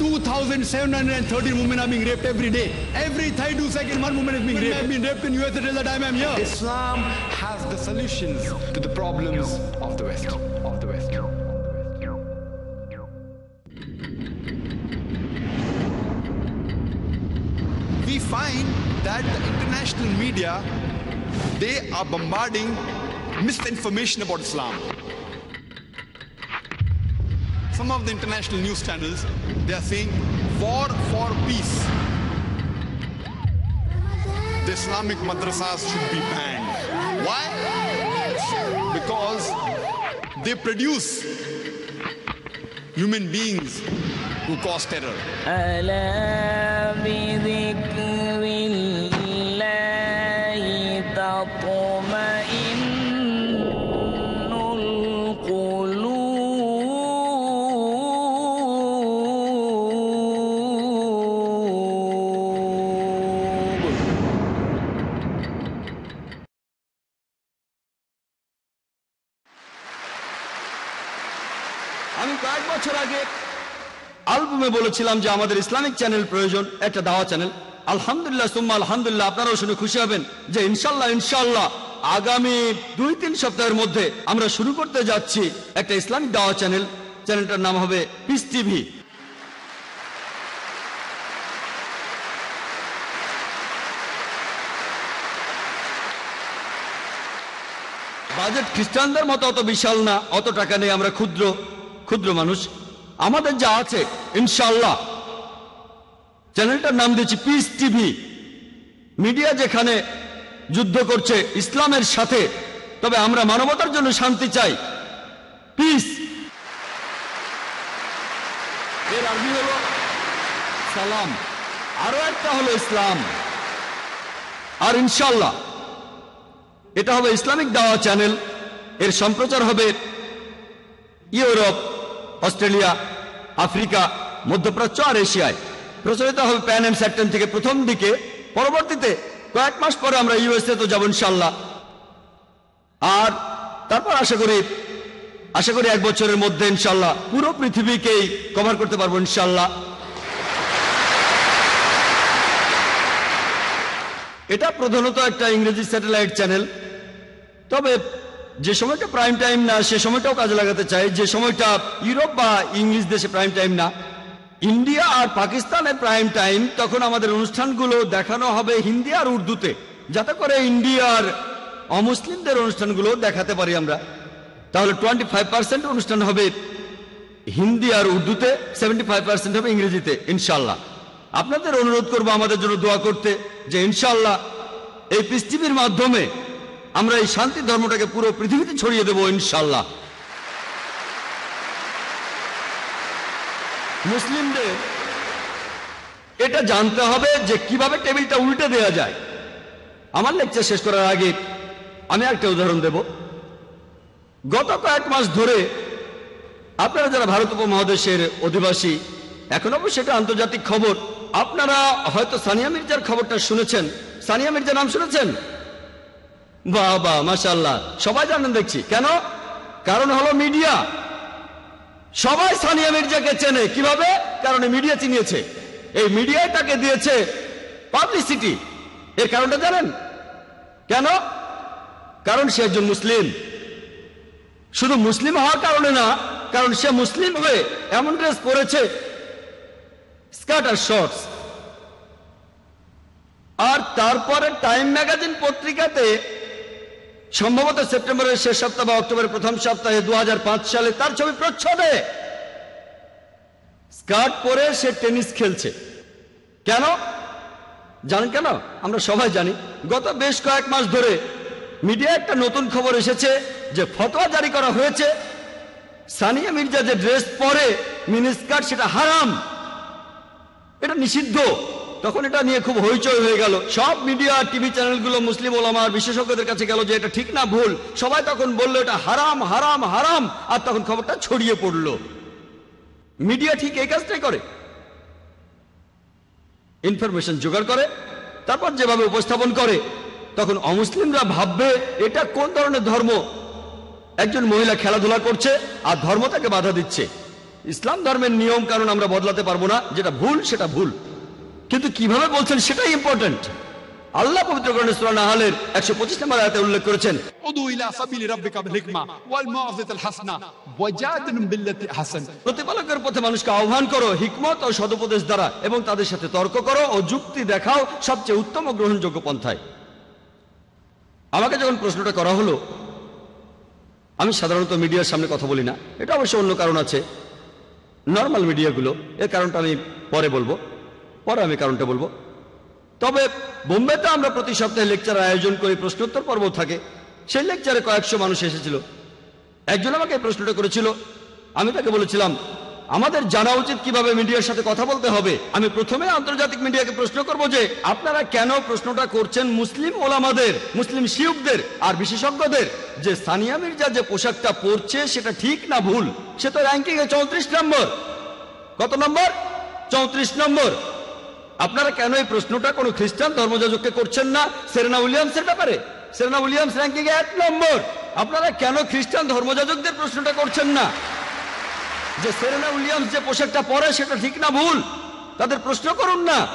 2,713 women are being raped every day. Every 32 seconds, one woman is being raped. I've been raped in US till the time I'm here. Islam has the solutions to the problems of the West. Of the West. We find that the international media they are bombarding misinformation about Islam. Some of the international news channels they are saying war for peace. The Islamic madrasas should be banned. Why? Because they produce human beings who cause terror. বলেছিলাম যে আমাদের Islamic channel প্রয়োজন, একটা দাওয়া channel. আলহামদুলিল্লাহ, সুম্মা আলহামদুলিল্লাহ, আপনারাও শুনে খুশি হবেন যে ইনশাল্লাহ ইনশাল্লাহ আগামী দুই তিন সপ্তাহের মধ্যে আমরা শুরু করতে যাচ্ছি একটা ইসলামিক দাওয়া চ্যানেল। চ্যানেলটার নাম হবে পিস টিভি বাজেট খ্রিস্টানদের মতো অত বিশাল না, অত টাকা নেই, আমরা ক্ষুদ্র ক্ষুদ্র মানুষ। আমাদের যা আছে ইনশাল্লাহ চ্যানেলটার নাম দিয়েছি পিস টিভি মিডিয়া যেখানে যুদ্ধ করছে, ইসলামের সাথে, তবে আমরা মানবতার জন্য শান্তি চাই। পিস এর আরবি হলো সালাম। আরও একটা হলো ইসলাম। আর ইনশাল্লাহ এটা হবে ইসলামিক দাওয়া চ্যানেল। এর সম্প্রচার হবে ইউরোপ। অস্ট্রেলিয়া, আফ্রিকা, মধ্যপ্রাচ্য আর এশিয়ায়। প্রচলিত হবে প্যান এন্ড স্যাটেন থেকে প্রথম দিকে। পরবর্তীতে কয়েক মাস পরে আমরা ইউএসএ তো যাব ইনশাল্লাহ আর তারপর আশা করি আশা করি এক বছরের মধ্যে ইনশাল্লাহ পুরো পৃথিবীকেই কভার করতে পারব ইনশাল্লাহ এটা প্রধানত একটা ইংরেজি স্যাটেলাইট চ্যানেল তবে যে সময়টা প্রাইম টাইম না, সে সময়টাও কাজে লাগাতে চাই যে সময়টা ইউরোপ বা ইংলিশ দেশে প্রাইম টাইম না। ইন্ডিয়া আর পাকিস্তানের প্রাইম টাইম তখন আমাদের অনুষ্ঠানগুলো দেখানো হবে হিন্দি আর উর্দুতে। যাতে করে ইন্ডিয়ার অমুসলিমদের অনুষ্ঠানগুলো দেখাতে পারি আমরা। তাহলে টোয়েন্টি ফাইভ পার্সেন্ট অনুষ্ঠান হবে হিন্দি আর উর্দুতে সেভেন্টি ফাইভ পার্সেন্ট হবে ইংরেজিতে ইনশাল্লাহ আপনাদের অনুরোধ করব আমাদের জন্য দোয়া করতে যে ইনশাল্লাহ এই পৃথিবীর মাধ্যমে আমরা এই শান্তি ধর্মটাকে পুরো পৃথিবীতে ছড়িয়ে দেব ইনশাল্লাহ মুসলিমদের এটা জানতে হবে যে কীভাবে টেবিলটা উল্টে দেওয়া যায়। আমার লেকচার শেষ করার আগে আমি একটা উদাহরণ দেব। গত কয়েক মাস ধরে আপনারা যারা ভারত উপমহাদেশের অধিবাসী, এখন অবশ্য সেটা আন্তর্জাতিক খবর, আপনারা হয়তো সানিয়া মির্জার খবরটা শুনেছেন। সানিয়া মির্জা নাম শুনেছেন? বাহ মাসাল্লাহ সবাই জানেন দেখছি। কেন? কারণ হলো মিডিয়া। সবাই সানিয়া মির্জাকে চেনে। কীভাবে? কারণ মিডিয়া চিনিয়েছে। এই মিডিয়ায় তাকে দিয়েছে পাবলিসিটি এর কারণটা জানেন? কেন? কারণ সে একজন মুসলিম। শুধু মুসলিম হওয়ার কারণে না, কারণ সে মুসলিম হয়ে এমন ড্রেস পরেছে, স্কার্ট আর শর্টস। আর তারপরে টাইম ম্যাগাজিন পত্রিকাতে সম্ভবত সেপ্টেম্বরের শেষ সপ্তাহ বা অক্টোবরের প্রথম সপ্তাহে দু হাজার পাঁচ সালে তার ছবি প্রচ্ছদে। স্কার্ট পরে সে টেনিস খেলছে। কেন? জানেন কেন? আমরা সবাই জানি। গত বেশ কয়েক মাস ধরে মিডিয়া একটা নতুন খবর এসেছে যে ফতোয়া জারি করা হয়েছে। সানিয়া মির্জা যে ড্রেস পরে মিনি স্কার্ট, সেটা হারাম। এটা নিষিদ্ধ। তখন এটা নিয়ে খুব হইচই হয়ে গেল। সব মিডিয়া, টিভি চ্যানেলগুলো মুসলিম ওলামার বিশেষজ্ঞদের কাছে গেল যে এটা ঠিক না ভুল। সবাই তখন বলল, এটা হারাম হারাম হারাম। আর তখন খবরটা ছড়িয়ে পড়ল। মিডিয়া ঠিক এই কাজটাই করে। ইনফরমেশন জোগাড় করে, তারপর যেভাবে উপস্থাপন করে, তখন অমুসলিমরা ভাববে, এটা কোন ধরনের ধর্ম? একজন মহিলা খেলাধুলা করছে আর ধর্ম তাকে বাধা দিচ্ছে। ইসলাম ধর্মের নিয়ম কারণ আমরা বদলাতে পারব না। যেটা ভুল, সেটা ভুল। কিন্তু কীভাবে বলছেন সেটাই ইম্পর্টেন্ট আল্লাহ পবিত্র গ্রন্থ সূরা নাহালের 125 নম্বর আয়াতে উল্লেখ করেছেন ওয়াল হাসানা প্রতিপালকের পথে মানুষকে আহ্বান করো হিকমত ও দ্বারা এবং তাদের সাথে তর্ক করো ও যুক্তি দেখাও সবচেয়ে উত্তম গ্রহণযোগ্য পন্থায়। আমাকে যখন প্রশ্নটা করা হলো আমি সাধারণত মিডিয়ার সামনে কথা বলি না। এটা অবশ্য অন্য কারণ আছে। নর্মাল মিডিয়াগুলো এর কারণটা আমি পরে বলব। পরে আমি কারণটা বলব। তবে বোম্বেতে আমরা প্রতি সপ্তাহে লেকচার আয়োজন করি, প্রশ্নোত্তর পর্ব থাকে। সেই লেকচারে কয়েকশো মানুষ এসেছিল। একজন আমাকে প্রশ্নটা করেছিল। আমি তাকে বলেছিলাম, আমাদের জানা উচিত কীভাবে মিডিয়ার সাথে কথা বলতে হবে। আমি প্রথমে আন্তর্জাতিক মিডিয়াকে প্রশ্ন করব যে, আপনারা কেন প্রশ্নটা করছেন মুসলিম ওলামাদের, মুসলিম শিউকদের আর বিশেষজ্ঞদের? যে সানিয়া মির্জা যে পোশাকটা পরছে সেটা ঠিক না ভুল? সে তো র্যাঙ্কিং এ চৌত্রিশ নম্বর। কত নম্বর? চৌত্রিশ নম্বর। আপনারা কেন এই প্রশ্নটা কোনো খ্রিস্টান ধর্মযাজককে করছেন না? সেরেনা উইলিয়ামসের ব্যাপারে। সেরেনা উইলিয়ামস র্যাঙ্কিং এক নম্বর। আপনারা কেন খ্রিস্টান ধর্মযাজকদের প্রশ্নটা করছেন না? যে সেরেনা উইলিয়ামস যে পোশাকটা পরে, সেটা ঠিক না ভুল? তাদের প্রশ্ন করুন না।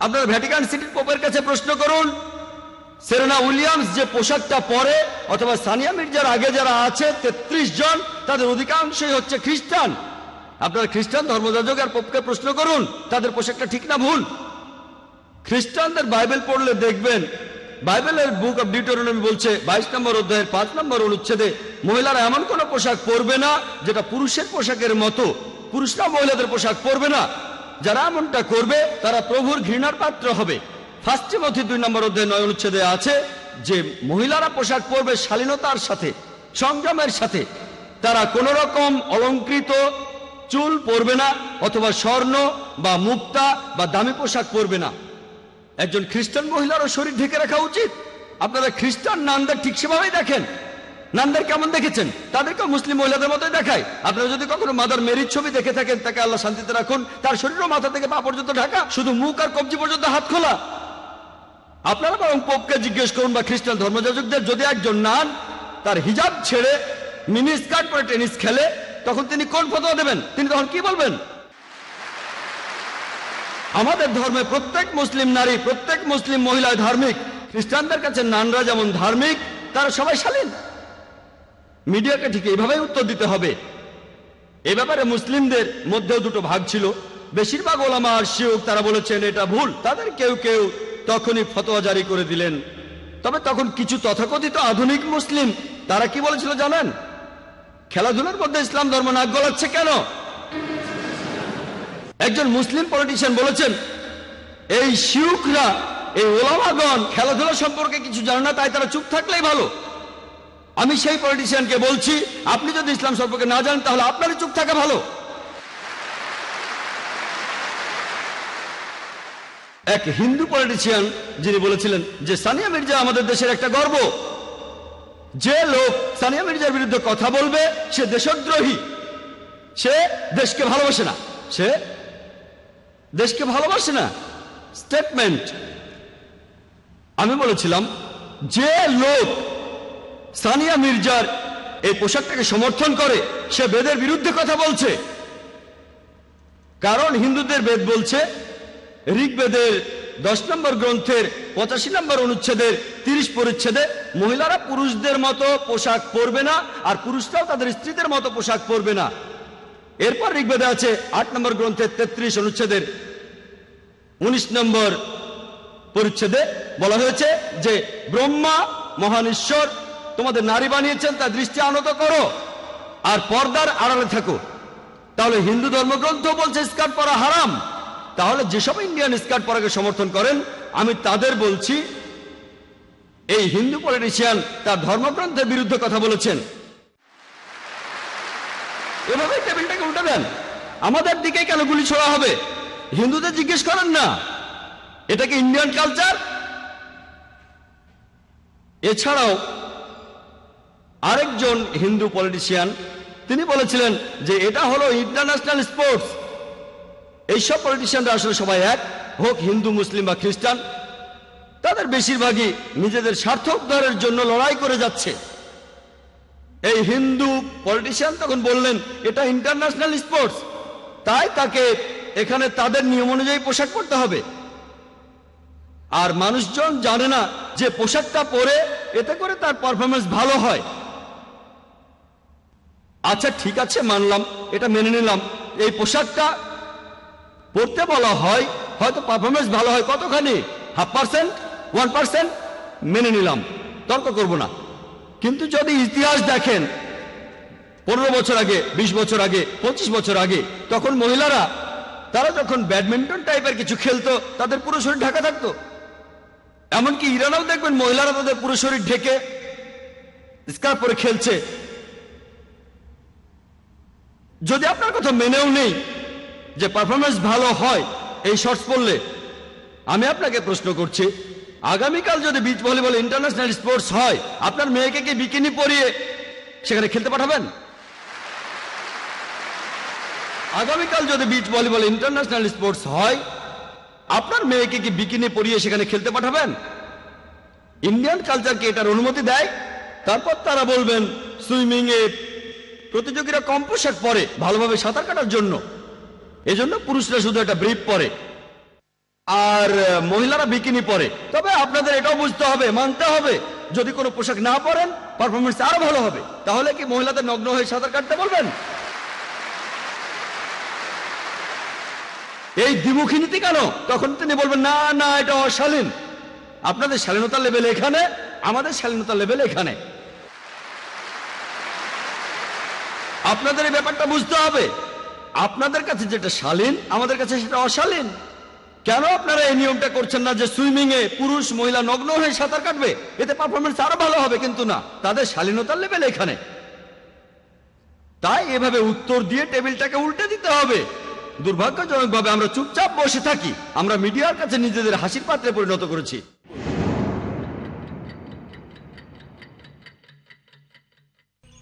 আপনারা ভ্যাটিকান সিটির পোপের কাছে প্রশ্ন করুন। সেরেনা উইলিয়ামস যে পোশাকটা পরে, অথবা সানিয়া মির্জার আগে যারা আছে, তেত্রিশ জন, তাদের অধিকাংশই হচ্ছে খ্রিস্টান। আপনারা খ্রিস্টান ধর্মযাজক আর পোপকে প্রশ্ন করুন, তাদের পোশাকটা ঠিক না ভুল? খ্রিস্টানদের বাইবেল পড়লে দেখবেন, বাইবেলের বুক অব ডিউটোরনমি বলছে, বাইশ নম্বর অধ্যায়ের পাঁচ নম্বর অনুচ্ছেদে মহিলারা এমন কোন পোশাক পরবে না, যেটা পুরুষের পোশাকের মতো, পুরুষরা মহিলাদের পোশাক পরবে না। যারা এমনটা করবে, তারা প্রভুর ঘৃণার পাত্র হবে। ফার্স্ট মথি দুই নম্বর অধ্যায় নয় অনুচ্ছেদে আছে যে মহিলারা পোশাক পরবে শালীনতার সাথে সংযমের সাথে। তারা কোন রকম অলঙ্কৃত চুল পরবে না, অথবা স্বর্ণ বা মুক্তা বা দামি পোশাক পরবে না। একজন খ্রিস্টান মহিলারও শরীর ঢেকে রাখা উচিত। আপনারা খ্রিস্টান নানদের ঠিক সেভাবেই দেখেন। নানদের কেমন দেখেছেন? তাদেরকে মুসলিম মহিলাদের মতোই দেখায়। আপনারা যদি কখনো মাদার মেরির ছবি দেখে থাকেন, তাকে আল্লাহ শান্তিতে রাখুন, তার শরীরও মাথা থেকে পা পর্যন্ত ঢাকা, শুধু মুখ আর কবজি পর্যন্ত হাত খোলা। আপনারা বরং পোপকে জিজ্ঞেস করুন বা খ্রিস্টান ধর্মযাজকদের, যদি একজন নান তার হিজাব ছেড়ে মিনি স্কার্ট পরে টেনিস খেলে তখন তিনি কোন ফতোয়া দেবেন? তিনি তখন কি বলবেন? আমাদের ধর্মে প্রত্যেক মুসলিম নারী, প্রত্যেক মুসলিম মহিলা ধার্মিক, খ্রিস্টানদের কাছে নানরা যেমন ধার্মিক, তারা সবাই শালীন। মিডিয়াকে ঠিক এইভাবেই উত্তর দিতে হবে। এ ব্যাপারে মুসলিমদের মধ্যেও দুটো ভাগ ছিল। বেশিরভাগ ওলামা আর শিউক তারা বলেছেন, এটা ভুল। তাদের কেউ কেউ তখনই ফতোয়া জারি করে দিলেন। তবে তখন কিছু তথাকথিত আধুনিক মুসলিম, তারা কি বলেছিল জানেন? খেলাধুলার মধ্যে ইসলাম ধর্ম নাক গলাচ্ছে কেন? একজন মুসলিম পলিটিশিয়ান বলেছেন, এই শিউকরা এই ওলামাগণ খেলাধুলা সম্পর্কে কিছু জানে না, তাই তারা চুপ থাকলেই ভালো। আমি সেই পলিটিশিয়ানকে বলছি, আপনি যদি ইসলাম সম্পর্কে না জানেন, তাহলে আপনারই চুপ থাকা ভালো। এক হিন্দু পলিটিশিয়ান যিনি বলেছিলেন যে, সানিয়া মির্জা আমাদের দেশের একটা গর্ব। যে লোক সানিয়া মির্জার বিরুদ্ধে কথা বলবে, সে দেশদ্রোহী। সে দেশকে ভালোবাসে না। সে দেশকে ভালোবাসে না। স্টেটমেন্ট আমি বলেছিলাম, যে লোক সানিয়া মির্জার এই পোশাকটাকে সমর্থন করে, সে বেদের বিরুদ্ধে কথা বলছে। কারণ হিন্দুদের বেদ বলছে, ঋগ্বেদের দশ নম্বর গ্রন্থের পঁচাশি নম্বর অনুচ্ছেদের তিরিশ পরিচ্ছেদে মহিলারা পুরুষদের মতো পোশাক পরবে না আর পুরুষরাও তাদের স্ত্রীদের মতো পোশাক পরবে না। এরপর ঋগ্বেদে আছে আট নম্বর গ্রন্থের তেত্রিশ অনুচ্ছেদের, উনিশ নম্বর পরিচ্ছেদে বলা হয়েছে যে ব্রহ্মা মহান ঈশ্বর তোমাদের নারী বানিয়েছেন, তার দৃষ্টি আনত করো আর পর্দার আড়ালে থাকো। তাহলে হিন্দু ধর্মগ্রন্থ বলছে স্কার্ট পরা হারাম। তাহলে যেসব ইন্ডিয়ান স্কার্ট পরাকে সমর্থন করেন, আমি তাদের বলছি, এই হিন্দু পলিটিশিয়ান তার ধর্মগ্রন্থের বিরুদ্ধে কথা বলেছেন। এভাবে টেবিলটাকে উল্টে দেন। আমাদের দিকে কেন গুলি ছোড়া হবে? হিন্দুদের জিজ্ঞেস করেন না। এটা কি ইন্ডিয়ান কালচার? এছাড়াও, আরেকজন হিন্দু পলিটিশিয়ান, তিনি বলেছিলেন যে এটা হলো ইন্টারন্যাশনাল স্পোর্টস। এইসব পলিটিশিয়ানরা আসলে সবাই এক, হোক হিন্দু, মুসলিম বা খ্রিস্টান, তাদের বেশিরভাগই নিজেদের স্বার্থ উদ্ধারের জন্য লড়াই করে যাচ্ছে। এই হিন্দু পলিটিশিয়ান তখন বললেন, এটা ইন্টারন্যাশনাল স্পোর্টস তাই তাকে এখানে তাদের নিয়ম অনুযায়ী পোশাক পরতে হবে। আর মানুষজন জানে না যে পোশাকটা পরে এতে করে তার পারফরমেন্স ভালো হয়। আচ্ছা ঠিক আছে, মানলাম, এটা মেনে নিলাম। এই পোশাকটা পড়তে বলা হয়, হয়তো পারফরমেন্স ভালো হয়, কতখানি? হাফ পার্সেন্ট ওয়ান পার্সেন্ট মেনে নিলাম, তর্ক করব না। কিন্তু যদি ইতিহাস দেখেন, পনেরো বছর আগে ২০ বছর আগে ২৫ বছর আগে, তখন মহিলারা, তারা যখন ব্যাডমিন্টন টাইপের কিছু খেলতো, তাদের পুরো শরীর ঢাকা থাকতো। এমনকি ইরানেও দেখবেন মহিলারা তাদের পুরো শরীর ঢেকে স্কার্ফ পরে খেলছে। যদি আপনার কথা মেনেও নেই যে পারফরমেন্স ভালো হয়, এই শর্টস পড়লে আমি আপনাকে প্রশ্ন করছি, আগামীকাল যদি বিচ ভলিবল ইন্টারন্যাশনাল স্পোর্টস হয়, আপনার মেয়েকে কি বিকিনি পরিয়ে সেখানে খেলতে পাঠাবেন? আগামীকাল যদি বিচ ভলিবল ইন্টারন্যাশনাল স্পোর্টস হয়, আপনার মেয়েকে কি বিকিনি পরিয়ে সেখানে খেলতে পাঠাবেন? ইন্ডিয়ান কালচারকে এটার অনুমতি দেয়, তারপর তারা বলবেন সুইমিং এ প্রতিযোগীরা কম পোশাক পরে, ভালোভাবে সাঁতার কাটার জন্য। এজন্য পুরুষরা শুধু একটা ব্রিফ পরে, আর মহিলারা বিকিনি পরে। তবে আপনাদের এটাও বুঝতে হবে, মানতে হবে, যদি কোনো পোশাক না পরেন পারফরমেন্স আরও ভালো হবে। তাহলে কি মহিলাদের নগ্ন হয়ে সাঁতার কাটতে বলবেন? এই দ্বিমুখী নীতি কেন? তখন তিনি বলবেন, না না, এটা অশালীন। আপনাদের শালীনতার লেভেল এখানে, আমাদের শালীনতার লেভেল এখানে। আপনাদের এই ব্যাপারটা বুঝতে হবে। আপনাদের কাছে যেটা শালীন, আমাদের কাছে সেটা অশালীন। কেন আপনারা এই নিয়মটা করছেন না যে সুইমিং এ পুরুষ, মহিলা, নগ্ন হয়ে সাঁতার কাটবে? এতে পারফরমেন্স আরও ভালো হবে কিন্তু না। তাদের শালীনতার লেভেল এখানে। তাই এভাবে উত্তর দিয়ে টেবিলটাকে উল্টে দিতে হবে। দুর্ভাগ্যজনকভাবে আমরা চুপচাপ বসে থাকি। আমরা মিডিয়ার কাছে নিজেদের হাসির পাত্রে পরিণত করেছি।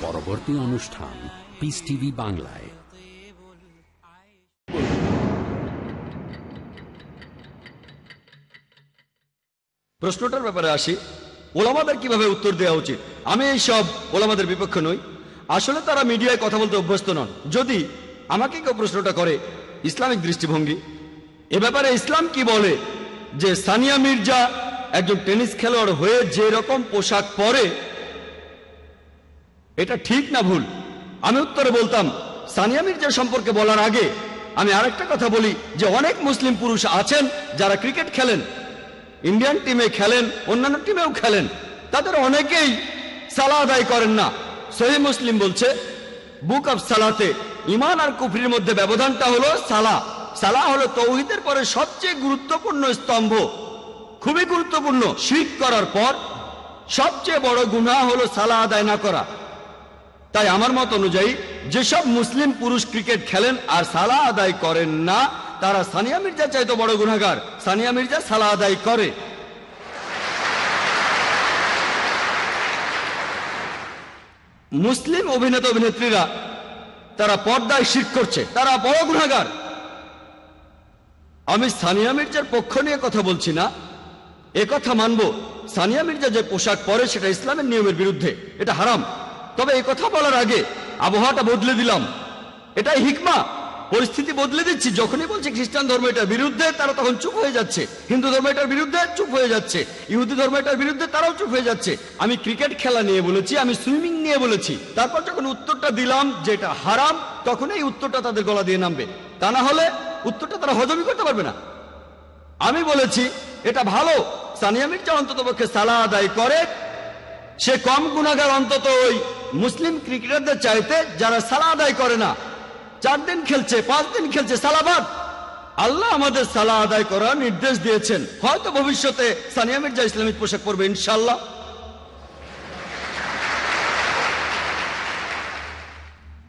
পরবর্তী অনুষ্ঠান পিস টিভি বাংলায়। প্রশ্নটার ব্যাপারে আসি। ওলামাদের কীভাবে উত্তর দেওয়া উচিত? আমি এই সব ওলামাদের বিপক্ষ নই। আসলে তারা মিডিয়ায় কথা বলতে অভ্যস্ত নন। যদি আমাকে কেউ প্রশ্নটা করে, ইসলামিক দৃষ্টিভঙ্গি, এ ব্যাপারে ইসলাম কি বলে? যে সানিয়া মির্জা একজন টেনিস খেলোয়াড় হয়ে যে রকম পোশাক পরে এটা ঠিক না ভুল? আমি উত্তরে বলতাম সানিয়া মির্জা সম্পর্কে বলার আগে আমি আরেকটা কথা বলি, যে অনেক মুসলিম পুরুষ আছেন যারা ক্রিকেট খেলেন, ইন্ডিয়ান টিমে খেলেন, অন্যান্য টিমেও খেলেন। তাদের অনেকেই সালা আদায় করেন না। সহি মুসলিম বলছে, বুক অফ সালাতে ইমান আর কুফরির মধ্যে ব্যবধানটা হলো সালা। সালা হলো তৌহিদের পরে সবচেয়ে গুরুত্বপূর্ণ স্তম্ভ। খুবই গুরুত্বপূর্ণ। শিখ করার পর সবচেয়ে বড় গুণা হলো সালা আদায় না করা। তাই আমার মত অনুযায়ী, যেসব মুসলিম পুরুষ ক্রিকেট খেলেন আর সালা আদায় করেন না, তারা সানিয়া মির্জা চাইতো বড় গুণাগার সানিয়া মির্জা সালা আদায় করে। মুসলিম অভিনেতা অভিনেত্রীরা, তারা পর্দায় শিখ করছে, তারা বড় গুণাগার আমি সানিয়া মির্জার পক্ষ নিয়ে কথা বলছি না, এ কথা মানব। সানিয়া মির্জা যে পোশাক পরে, সেটা ইসলামের নিয়মের বিরুদ্ধে, এটা হারাম। তবে এ কথা বলার আগে আবহাওয়াটা বদলে দিলাম। এটাই হিকমা। পরিস্থিতি বদলে দিচ্ছি। যখনই বলছি খ্রিস্টান ধর্ম এটার বিরুদ্ধে, তারা তখন চুপ হয়ে যাচ্ছে। হিন্দু ধর্ম এটার বিরুদ্ধে চুপ হয়ে যাচ্ছে। ইহুদি ধর্ম এটার বিরুদ্ধে তারাও চুপ হয়ে যাচ্ছে। আমি ক্রিকেট খেলা নিয়ে বলেছি, আমি সুইমিং নিয়ে বলেছি। তারপর যখন উত্তরটা দিলাম যে এটা হারাম, তখন এই উত্তরটা তাদের গলা দিয়ে নামবে। তা না হলে উত্তরটা তারা হজমই করতে পারবে না। আমি বলেছি, এটা ভালো। সানিয়া মির্জা অন্তত পক্ষে সালা আদায় করে। সে কম গুণাগার অন্তত ওই মুসলিম ক্রিকেটারদের চাইতে যারা সালা আদায় করে না, চার দিন খেলছে, পাঁচ দিন খেলছে সালাবাদ। আল্লাহ আমাদের সালা আদায় করার নির্দেশ দিয়েছেন। হয়তো ভবিষ্যতে সানিয়া মির্জা ইসলামিক পোশাক পরবে ইনশাল্লাহ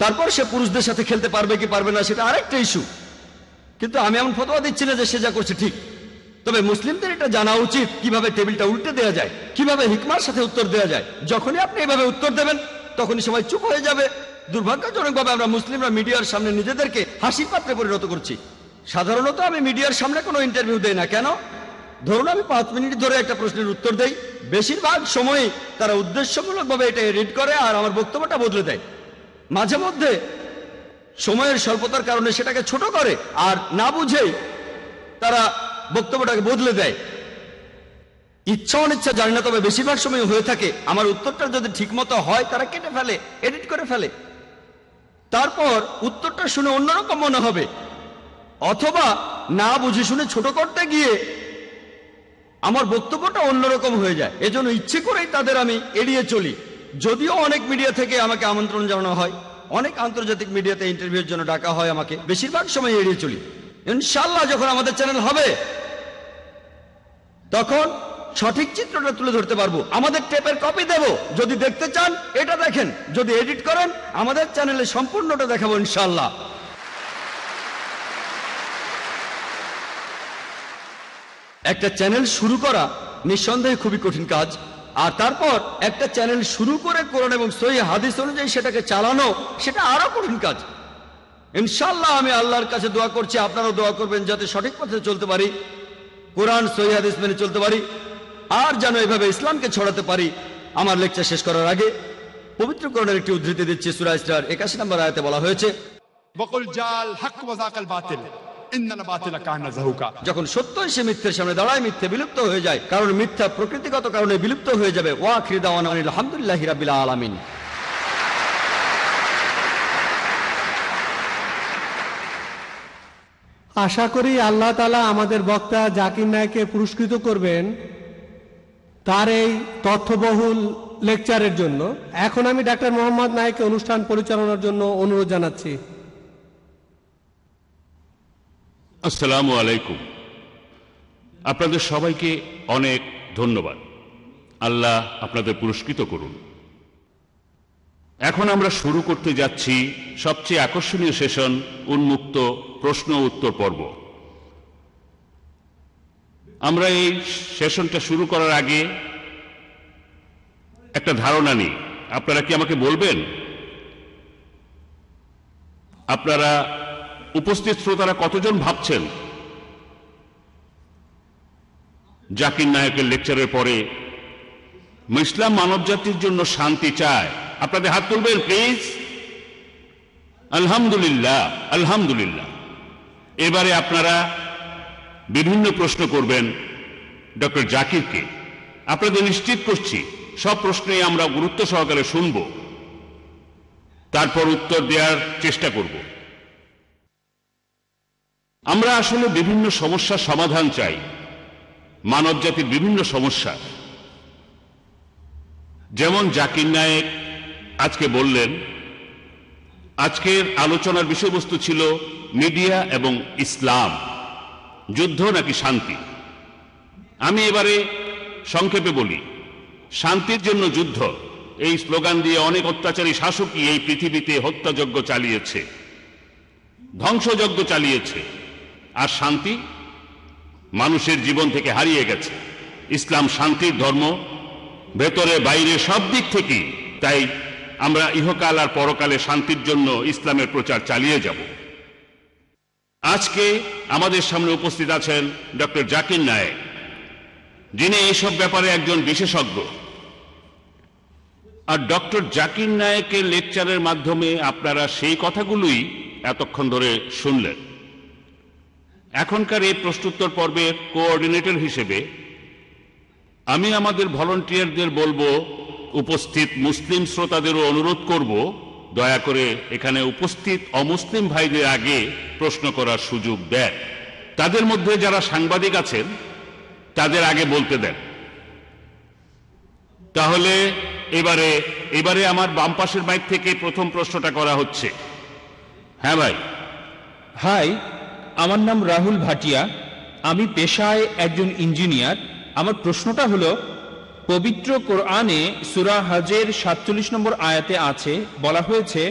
তারপর সে পুরুষদের সাথে খেলতে পারবে কি পারবে না, সেটা আরেকটা ইস্যু কিন্তু আমি এমন ফতোয়া দিচ্ছি না যে সে যা করছে ঠিক। তবে মুসলিমদের এটা জানা উচিত কীভাবে টেবিলটা উল্টে দেওয়া যায়, কীভাবে হিকমার সাথে উত্তর দেওয়া যায়। যখনই আপনি এভাবে উত্তর দেবেন তখনই সবাই চুপ হয়ে যাবে। দুর্ভাগ্যজনকভাবে আমরা মুসলিমরা মিডিয়ার সামনে নিজেদেরকে হাসির পাত্রে পরিণত করছি। সাধারণত আমি মিডিয়ার সামনে কোনো ইন্টারভিউ দেই না। কেন? ধরুন আমি পাঁচ মিনিট ধরে একটা প্রশ্নের উত্তর দেই। বেশিরভাগ সময়ই তারা উদ্দেশ্যমূলকভাবে এটা এডিট করে আর আমার বক্তব্যটা বদলে দেয়। মাঝে মধ্যে সময়ের স্বল্পতার কারণে সেটাকে ছোট করে আর না বুঝেই তারা বক্তব্যটাকে বদলে দেয়। ইচ্ছা অনিচ্ছা জানি না, তবে বেশিরভাগ সময় হয়ে থাকে। আমার উত্তরটা যদি ঠিকমতো হয়, তারা কেটে ফেলে এডিট করে ফেলে। তারপর উত্তরটা শুনে অন্যরকম মনে হবে। অথবা না বুঝে শুনে ছোট করতে গিয়ে আমার বক্তব্যটা অন্যরকম হয়ে যায়। এজন্য ইচ্ছে করেই তাদের আমি এড়িয়ে চলি। যদিও অনেক মিডিয়া থেকে আমাকে আমন্ত্রণ জানানো হয়। অনেক আন্তর্জাতিক মিডিয়াতে ইন্টারভিউর জন্য ডাকা হয় আমাকে। বেশিরভাগ সময় এড়িয়ে চলি। ইনশাল্লাহ যখন আমাদের চ্যানেল হবে, তখন সঠিক চিত্রটা তুলে ধরতে পারব। আমাদের টেপের কপি দেব। যদি দেখতে চান, এটা দেখেন। যদি এডিট করেন, আমাদের চ্যানেলে সম্পূর্ণটা দেখাবো ইনশাল্লাহ একটা চ্যানেল শুরু করা নিঃসন্দেহে খুবই কঠিন কাজ। আর তারপর একটা চ্যানেল শুরু করে কোরআন এবং সহি হাদিস অনুযায়ী সেটাকে চালানো, সেটা আরও কঠিন কাজ। ইনশাল্লাহ আমি আল্লাহর কাছে দোয়া করছি। আপনারাও দোয়া করবেন যাতে সঠিক পথে চলতে পারি। কোরআন, সহি হাদিস মেনে চলতে পারি। আর যেন এভাবে ইসলামকে ছড়াতে পারি আমার লেকচার শেষ করার আগে পবিত্রকরণের একটি উদ্ধৃতি দিচ্ছি সুরা ইসরার একাশি নম্বর আয়তে বলা হয়েছে যখন সত্যই সে মিথ্যের সামনে দাঁড়ায় মিথ্যে বিলুপ্ত হয়ে যায় কারণ মিথ্যা প্রকৃতিগত কারণে বিলুপ্ত হয়ে যাবে। ওয়া খিদাওয়ান আলহামদুলিল্লাহ হিরাবিল আলামিন। আশা করি আল্লাহ তালা আমাদের বক্তা জাকির নায়কে পুরস্কৃত করবেন। তার এই তথ্যবহুল লেকচারের জন্য এখন আমি ডাক্তার মোহাম্মদ নায়ককে অনুষ্ঠান পরিচালনার জন্য অনুরোধ জানাচ্ছি। আসসালামু আলাইকুম। আপনাদের সবাইকে অনেক ধন্যবাদ। আল্লাহ আপনাদের পুরস্কৃত করুন। এখন আমরা শুরু করতে যাচ্ছি সবচেয়ে আকর্ষণীয় সেশন, উন্মুক্ত প্রশ্ন উত্তর পর্ব। আমরা এই সেশনটা শুরু করার আগে একটা ধারণা নিই। আপনারা কি আমাকে বলবেন? আপনারা উপস্থিত শ্রোতারা কতজন ভাবছেন? জাকির নায়কের লেকচারের পরে ইসলাম মানব জাতির জন্য শান্তি চায়। আপনাদের হাত তুলবেন, প্লিজ? আলহামদুলিল্লাহ আলহামদুলিল্লাহ। এবারে আপনারা বিভিন্ন প্রশ্ন করবেন ডক্টর জাকিরকে। আপনাদের নিশ্চিত করছি, সব প্রশ্নেই আমরা গুরুত্ব সহকারে শুনব। তারপর উত্তর দেওয়ার চেষ্টা করব। আমরা আসলে বিভিন্ন সমস্যার সমাধান চাই। মানব জাতির বিভিন্ন সমস্যা। যেমন জাকির নায়েক আজকে বললেন, আজকের আলোচনার বিষয়বস্তু ছিল মিডিয়া এবং ইসলাম। যুদ্ধ নাকি শান্তি? আমি এবারে সংক্ষেপে বলি, শান্তির জন্য যুদ্ধ। এই স্লোগান দিয়ে অনেক অত্যাচারী শাসকই এই পৃথিবীতে হত্যাযজ্ঞ চালিয়েছে, ধ্বংসযজ্ঞ চালিয়েছে। আর শান্তি? মানুষের জীবন থেকে হারিয়ে গেছে। ইসলাম শান্তির ধর্ম, ভেতরে বাইরে সব দিক থেকেই। তাই আমরা ইহকাল আর পরকালে শান্তির জন্য ইসলামের প্রচার চালিয়ে যাব। আজকে আমাদের সামনে উপস্থিত আছেন ডক্টর জাকির নায়েক, যিনি এইসব ব্যাপারে একজন বিশেষজ্ঞ। আর ডক্টর জাকির নায়েকের লেকচারের মাধ্যমে আপনারা সেই কথাগুলোই এতক্ষণ ধরে শুনলেন। এখনকার এই প্রশ্নোত্তর পর্বের কোঅর্ডিনেটর হিসেবে আমি আমাদের ভলান্টিয়ারদের বলব, উপস্থিত মুসলিম শ্রোতাদেরও অনুরোধ করব দয়া করে এখানে উপস্থিত অমুসলিম ভাইদের আগে প্রশ্ন করার সুযোগ দেন। তাদের মধ্যে যারা সাংবাদিক আছেন, তাদের আগে বলতে দেন। তাহলে এবারে এবারে আমার বাম পাশের মাইক থেকে প্রথম প্রশ্নটা করা হচ্ছে। হ্যাঁ ভাই। হাই, আমার নাম রাহুল ভাটিয়া। আমি পেশায় একজন ইঞ্জিনিয়ার। আমার প্রশ্নটা হলো পবিত্র কোরআনে সুরা হাজের সাতচল্লিশ নম্বর আয়াতে আছে, বলা হয়েছে,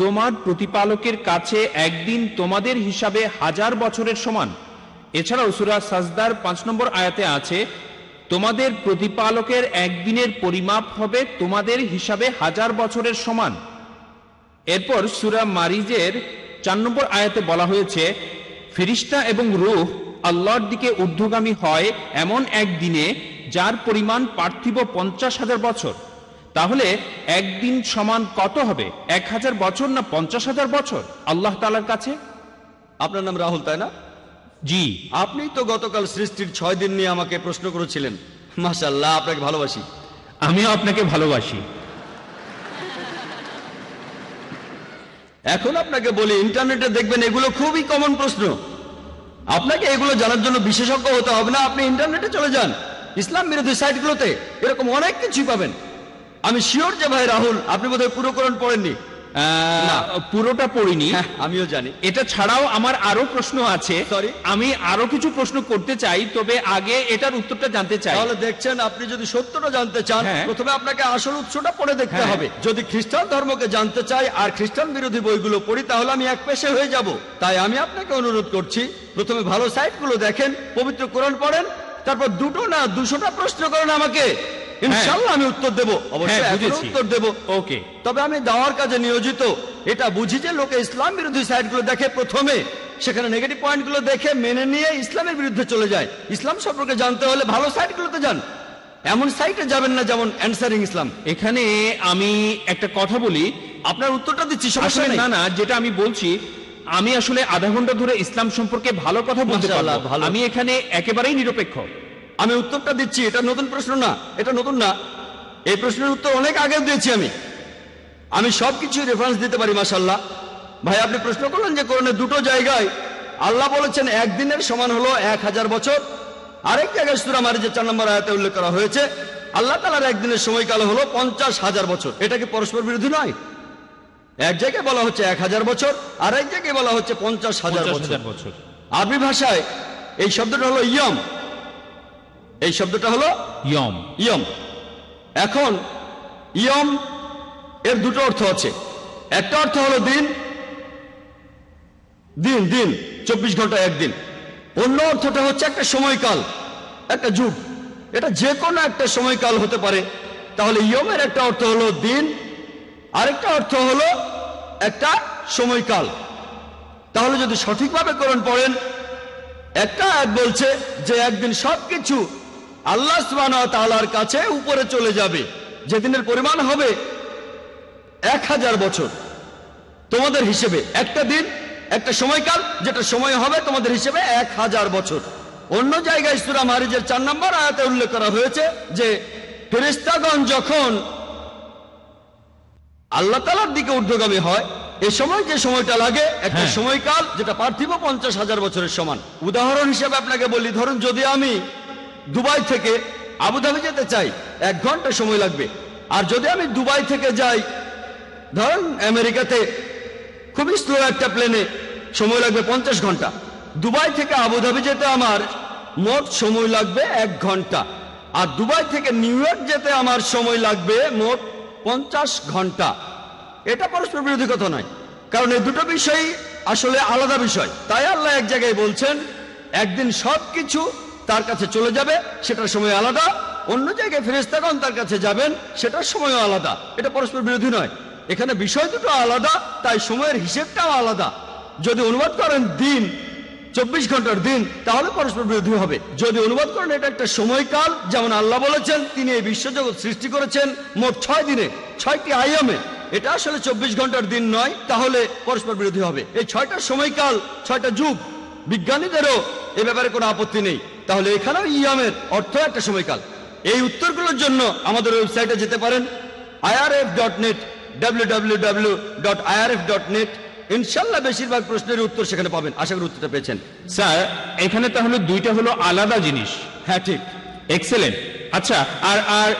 তোমার প্রতিপালকের কাছে একদিন তোমাদের হিসাবে হাজার বছরের সমান। এছাড়াও সুরা সাজদার পাঁচ নম্বর আয়াতে আছে, তোমাদের প্রতিপালকের একদিনের পরিমাপ হবে তোমাদের হিসাবে হাজার বছরের সমান। এরপর সুরা মারিজের চার নম্বর আয়াতে বলা হয়েছে, ফিরিস্তা এবং রূহ আল্লাহর দিকে ঊর্ধ্বগামী হয় এমন এক দিনে যার পরিমাণ পার্থিব পঞ্চাশ হাজার বছর তাহলে একদিন সমান কত হবে? এক হাজার বছর না পঞ্চাশ হাজার বছর? আল্লাহ তালার কাছে। আপনার নাম রাহুল তাই না? জি। আপনি তো গতকাল সৃষ্টির ছয় দিন নিয়ে আমাকে প্রশ্ন করেছিলেন। মাশাল্লাহ আপনাকে ভালোবাসি। আমিও আপনাকে ভালোবাসি। এখন আপনাকে বলি ইন্টারনেটে দেখবেন এগুলো খুবই কমন প্রশ্ন। আপনাকে এগুলো জানার জন্য বিশেষজ্ঞ হতে হবে না আপনি ইন্টারনেটে চলে যান। ইসলাম বিরোধী সাইটগুলোতে এরকম অনেক কিছুই পাবেন। আমি শিওর যে ভাই রাহুল আপনি বোধহয় পুরো কোরআন পড়েননি পুরোটা পড়িনি। হ্যাঁ, আমিও জানি। এটা ছাড়াও আমার আরও প্রশ্ন আছে। সরি আমি আরও কিছু প্রশ্ন করতে চাই তবে আগে এটার উত্তরটা জানতে চাই। তাহলে দেখছেন আপনি যদি সত্যটা জানতে চান হ্যাঁ। প্রথমে আপনাকে আসল উৎসটা পড়ে দেখতে হ্যাঁ। হবে। যদি খ্রিস্টান ধর্মকে জানতে চাই আর খ্রিস্টান বিরোধী বইগুলো পড়ি তাহলে আমি এক পেশে হয়ে যাব। তাই আমি আপনাকে অনুরোধ করছি প্রথমে ভালো সাইটগুলো দেখেন পবিত্র কোরআন পড়েন তারপর দুটো না দুশোটা প্রশ্ন করেন আমাকে। ইনশাল্লাহ আমি উত্তর দেব। অবশ্যই হ্যাঁ, বুঝেছি। উত্তর দেব। ওকে। তবে আমি দাওয়ার কাজে নিয়োজিত। এটা বুঝি যে লোকে ইসলাম বিরোধী সাইটগুলো দেখে প্রথমে সেখানে নেগেটিভ পয়েন্টগুলো দেখে মেনে নিয়ে ইসলামের বিরুদ্ধে চলে যায়। ইসলাম সম্পর্কে জানতে হলে ভালো সাইটগুলোতে যান। এমন সাইটে যাবেন না যেমন অ্যান্সারিং ইসলাম। এখানে আমি একটা কথা বলি। আপনার উত্তরটা দিচ্ছি সমস্যা না না যেটা আমি বলছি আমি আসলে আধা ঘণ্টা ধরে ইসলাম সম্পর্কে ভালো কথা বলতে ভালো। আমি এখানে একেবারেই নিরপেক্ষ। আমি উত্তরটা দিচ্ছি এটা নতুন প্রশ্ন না এটা নতুন না। এই প্রশ্নের উত্তর অনেক আগে দিয়েছি আমি। আমি সব কিছু রেফারেন্স দিতে পারি মাসাল্লাহ ভাই আপনি প্রশ্ন করলেন যে কোরআনের দুটো জায়গায় আল্লাহ বলেছেন একদিনের সমান হলো এক হাজার বছর। আরেক জায়গায় সুরা মারিজে চার নম্বর আয়াতে উল্লেখ করা হয়েছে আল্লাহ তালার একদিনের সময়কাল হলো পঞ্চাশ হাজার বছর। এটা কি পরস্পর বিরোধী নয়? এক জায়গায় বলা হচ্ছে এক হাজার বছর আর এক জায়গায় বলা হচ্ছে পঞ্চাশ হাজার বছর। আরবি ভাষায় এই শব্দটা হলো ইয়ম। এই শব্দটা হলো ইয়ম। ইয়ম। এখন ইয়ম এর দুটো অর্থ আছে। একটা অর্থ হলো দিন। দিন দিন চব্বিশ ঘণ্টা একদিন। অন্য অর্থটা হচ্ছে একটা সময়কাল একটা যুগ। এটা যে কোনো একটা সময়কাল হতে পারে। তাহলে ইয়মের একটা অর্থ হলো দিন আরেকটা অর্থ হলো একটা সময়কাল। তাহলে যদি সঠিকভাবে করণ পড়েন, একটা আয়াত বলছে যে একদিন সবকিছু আল্লাহ সুবহানাহু ওয়া কাছে উপরে চলে যাবে। যেদিনের পরিমাণ হবে এক হাজার বছর। তোমাদের হিসেবে একটা দিন, একটা সময়কাল, যেটা সময় হবে তোমাদের হিসেবে এক হাজার বছর। অন্য জায়গায় সুরা মারিজের চার নম্বর আয়াতে উল্লেখ করা হয়েছে যে ফেরেস্তাগণ যখন আল্লাহ তালার দিকে ঊর্ধ্বগামী হয়। এ সময় যে সময়টা লাগে একটা হ্যাঁ। সময়কাল যেটা পার্থিব পঞ্চাশ হাজার বছরের সমান। উদাহরণ হিসেবে আপনাকে বলি ধরুন যদি আমি দুবাই থেকে আবুধাবি যেতে চাই এক ঘণ্টা সময় লাগবে। আর যদি আমি দুবাই থেকে যাই ধরুন আমেরিকাতে খুবই স্লো একটা প্লেনে সময় লাগবে পঞ্চাশ ঘণ্টা। দুবাই থেকে আবুধাবি যেতে আমার মোট সময় লাগবে এক ঘণ্টা। আর দুবাই থেকে নিউ ইয়র্ক যেতে আমার সময় লাগবে মোট পঞ্চাশ ঘণ্টা। এটা পরস্পর বিরোধী কথা নয়। কারণ এই দুটো বিষয়ই আসলে আলাদা বিষয়। তাই আল্লাহ এক জায়গায় বলছেন, একদিন সব কিছু তার কাছে চলে যাবে, সেটার সময় আলাদা। অন্য জায়গায় ফেরেস্তাগণ তার কাছে যাবেন, সেটার সময়ও আলাদা। এটা পরস্পর বিরোধী নয়। এখানে বিষয় দুটো আলাদা, তাই সময়ের হিসেবটাও আলাদা। যদি অনুবাদ করেন দিন চব্বিশ ঘণ্টার দিন, তাহলে পরস্পর বিরোধী হবে। যদি অনুবাদ করেন, এটা একটা সময়কাল, যেমন আল্লাহ বলেছেন, তিনি এই বিশ্বজগৎ সৃষ্টি করেছেন মোট ছয় দিনে, ছয়টি আয়ামে। এটা আসলে চব্বিশ ঘণ্টার দিন নয়, তাহলে পরস্পর বিরোধী হবে। এই ছয়টা সময়কাল, ছয়টা যুগ, বিজ্ঞানীদেরও এ ব্যাপারে কোনো আপত্তি নেই। তাহলে এখানেও ইয়ামের অর্থ একটা সময়কাল। এই উত্তরগুলোর জন্য আমাদের ওয়েবসাইটে যেতে পারেন IRF dot net W W W dot IRF dot net ইনশাল্লাহ বেশিরভাগ প্রশ্নের উত্তর সেখানে পাবেন। আশা করি উত্তরটা পেয়েছেন। স্যার এখানে তাহলে দুইটা হলো আলাদা জিনিস। হ্যাঁ ঠিক। এক্সেলেন্ট আচ্ছা আর আর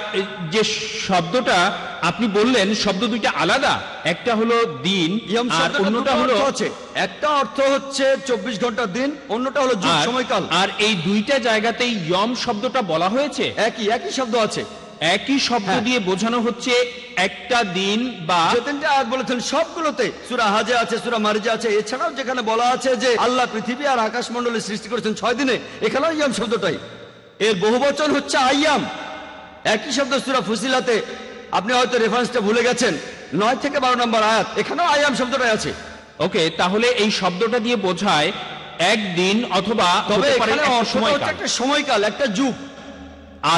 যে শব্দটা আপনি বললেন শব্দ দুইটা আলাদা। একটা হলো দিন আর অন্যটা হলো আছে। একটা অর্থ হচ্ছে চব্বিশ ঘণ্টার দিন অন্যটা হলো সময়কাল। আর এই দুইটা জায়গাতেই ইয়ম শব্দটা বলা হয়েছে? একই একই শব্দ আছে। একই শব্দ হ্যাঁ। দিয়ে বোঝানো হচ্ছে একটা দিন বা যে তিনটে আয়াত বলেছেন সবগুলোতে। সুরা হাজে আছে সুরা মারিজে আছে। এছাড়াও যেখানে বলা আছে যে আল্লাহ পৃথিবী আর আকাশ মন্ডলে সৃষ্টি করেছেন ছয় দিনে এখানেও ইয়াম শব্দটাই। এর বহু বচন হচ্ছে আইয়াম একই শব্দ সুরা ফুসিলাতে আপনি হয়তো রেফারেন্সটা ভুলে গেছেন। নয় থেকে বারো নম্বর আয়াত এখানেও আইয়াম শব্দটাই আছে। ওকে তাহলে এই শব্দটা দিয়ে বোঝায় একদিন অথবা তবে সময়কাল একটা যুগ।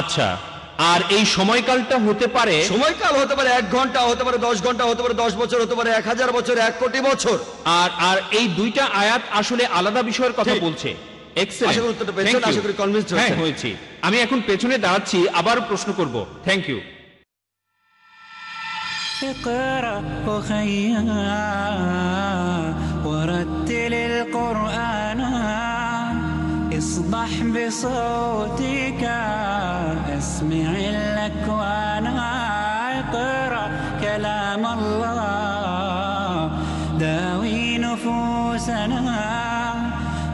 আচ্ছা। আর এই সময়কালটা হতে পারে সময়কাল হতে পারে এক ঘন্টা হতে পারে দশ ঘন্টা হতে পারে দশ বছর হতে পারে এক হাজার বছর এক কোটি বছর আর আর এই দুইটা আয়াত আসলে আলাদা বিষয়ের কথা ঠিক। বলছে আশা করি উত্তরটা পেয়েছেন, Thank you. আশা করি convinced হ্যাঁ হয়েছেন। হয়েছি আমি এখন পেছনে দাঁড়াচ্ছি আবার প্রশ্ন করব thank you اقرأ أخيا ورتل القرآن أصبح بصوتك أسمع الاكوان أقرأ كلام الله. داوي نفوسنا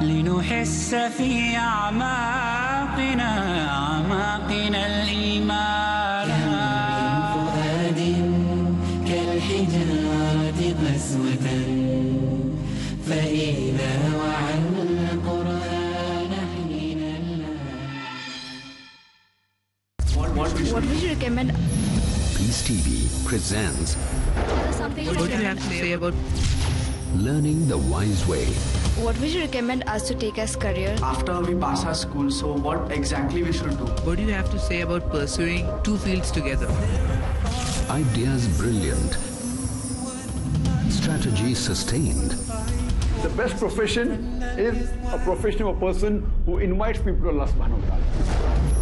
لنحس في أعماقنا أعماقنا الإيمان. Recommend? Peace TV presents What do you have to say about Learning the Wise Way. What would you recommend us to take as career? after we pass our school? So what exactly we should do? What do you have to say about pursuing two fields together? Ideas brilliant. Strategy sustained. The best profession is a profession of a person who invites people to Allah subhanahu wa ta'ala.